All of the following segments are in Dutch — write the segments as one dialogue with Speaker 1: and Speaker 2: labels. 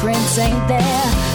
Speaker 1: Prince ain't there.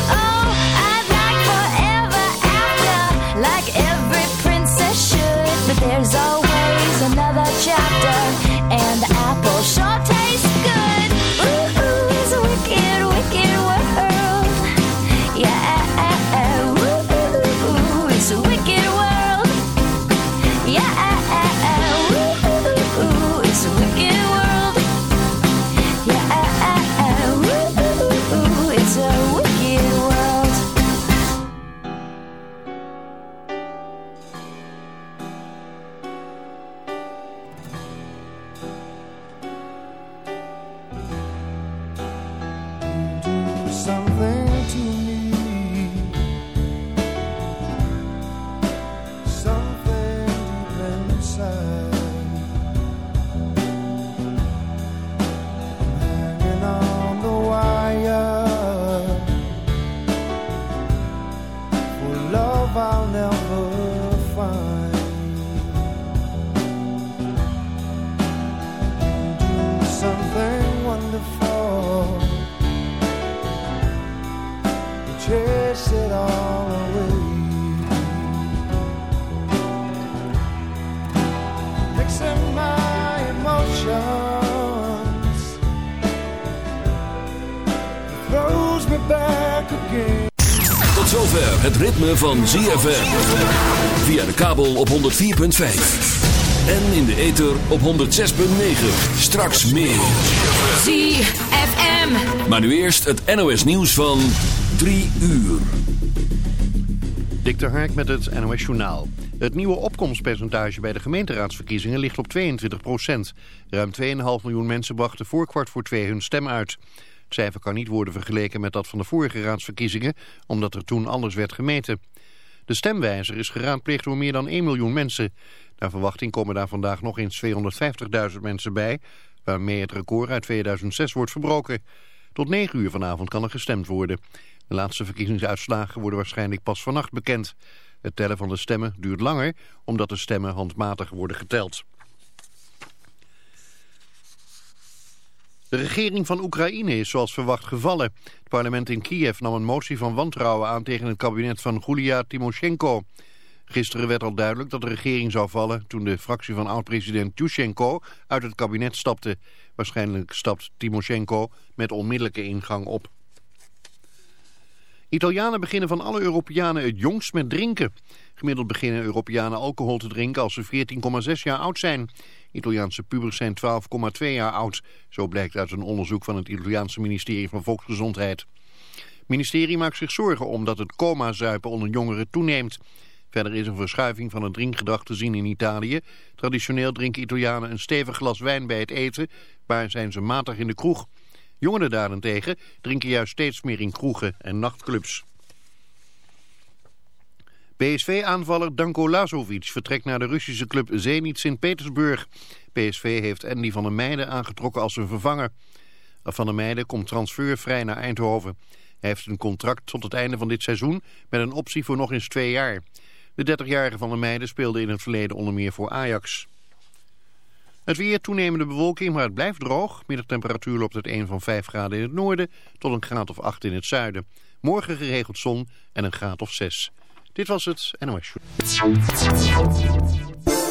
Speaker 2: Van ZFM. Via de kabel op 104.5. En in de ether op 106.9. Straks meer.
Speaker 3: ZFM.
Speaker 2: Maar nu eerst het NOS nieuws van 3 uur.
Speaker 4: Dik de Hark met het NOS Journaal. Het nieuwe opkomstpercentage bij de gemeenteraadsverkiezingen ligt op 22 procent. Ruim 2,5 miljoen mensen brachten voor kwart voor twee hun stem uit. Het cijfer kan niet worden vergeleken met dat van de vorige raadsverkiezingen, omdat er toen anders werd gemeten. De stemwijzer is geraadpleegd door meer dan 1 miljoen mensen. Naar verwachting komen daar vandaag nog eens 250.000 mensen bij, waarmee het record uit 2006 wordt verbroken. Tot 9 uur vanavond kan er gestemd worden. De laatste verkiezingsuitslagen worden waarschijnlijk pas vannacht bekend. Het tellen van de stemmen duurt langer, omdat de stemmen handmatig worden geteld. De regering van Oekraïne is zoals verwacht gevallen. Het parlement in Kiev nam een motie van wantrouwen aan tegen het kabinet van Julia Timoshenko. Gisteren werd al duidelijk dat de regering zou vallen toen de fractie van oud-president Yushchenko uit het kabinet stapte. Waarschijnlijk stapt Timoshenko met onmiddellijke ingang op. Italianen beginnen van alle Europeanen het jongst met drinken. Gemiddeld beginnen Europeanen alcohol te drinken als ze 14,6 jaar oud zijn. Italiaanse pubers zijn 12,2 jaar oud. Zo blijkt uit een onderzoek van het Italiaanse ministerie van Volksgezondheid. Het ministerie maakt zich zorgen omdat het coma-zuipen onder jongeren toeneemt. Verder is een verschuiving van het drinkgedrag te zien in Italië. Traditioneel drinken Italianen een stevig glas wijn bij het eten, maar zijn ze matig in de kroeg. Jongeren daarentegen drinken juist steeds meer in kroegen en nachtclubs. PSV-aanvaller Danko Lazovic vertrekt naar de Russische club Zenit Sint-Petersburg. PSV heeft Andy van der Meijden aangetrokken als zijn vervanger. Van der Meijden komt transfervrij naar Eindhoven. Hij heeft een contract tot het einde van dit seizoen met een optie voor nog eens twee jaar. De 30-jarige van der Meijden speelde in het verleden onder meer voor Ajax. Het weer toenemende bewolking, maar het blijft droog. Middagtemperatuur loopt uit 1 van 5 graden in het noorden tot een graad of 8 in het zuiden. Morgen geregeld zon en een graad of 6. Dit was het NOS.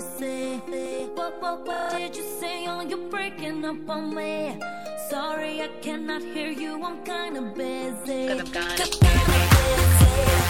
Speaker 5: say? What, what, what did you say? Oh, you're breaking up on me. Sorry, I cannot hear you. I'm kinda busy. Cause I'm kinda busy.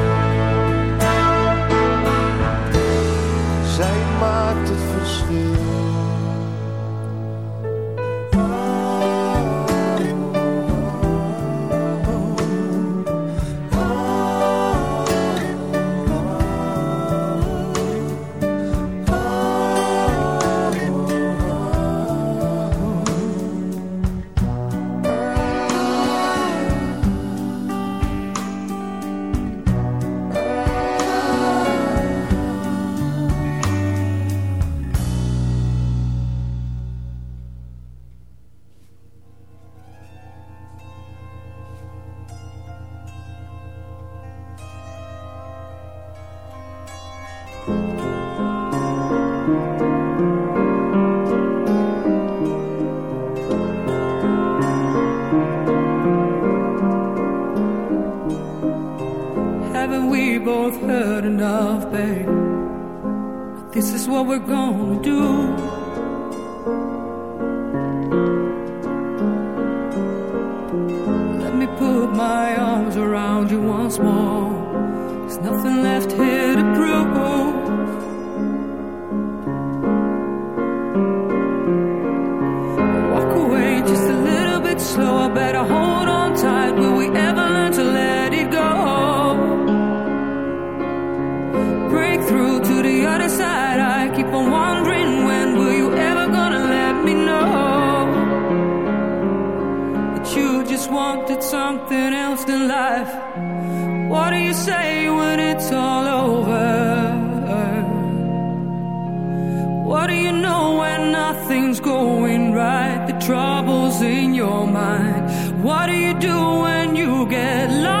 Speaker 6: Both heard enough, babe? This is what we're gonna do. Let me put my arms around you once more. There's nothing left here to prove. It's all over? What do you know when nothing's going right? The trouble's in your mind. What do you do when you get lost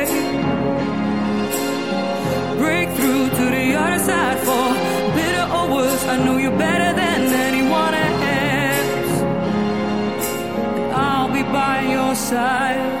Speaker 6: I know you're better than anyone else. I'll be by your side.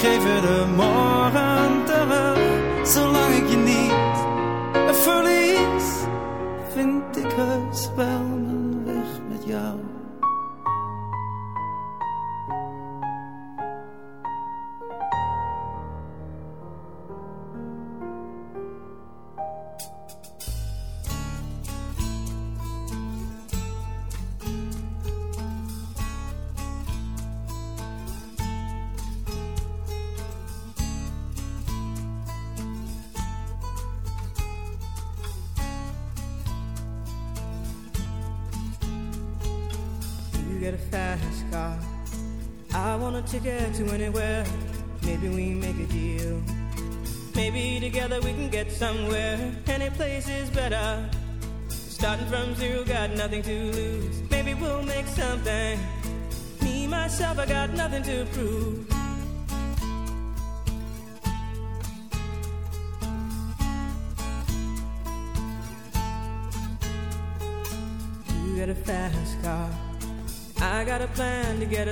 Speaker 7: Je de morgen terug. Zolang ik je niet verlies, vind ik heus wel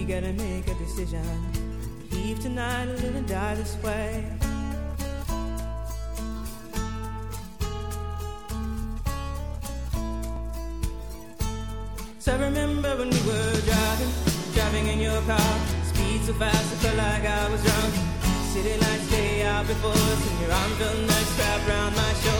Speaker 8: We gotta make a decision. Leave tonight or live and die this way. So I remember when we were driving, driving in your car. Speed so fast, I felt like I was drunk. City lights stay out before us, and your arm felt nice wrapped around my shoulder.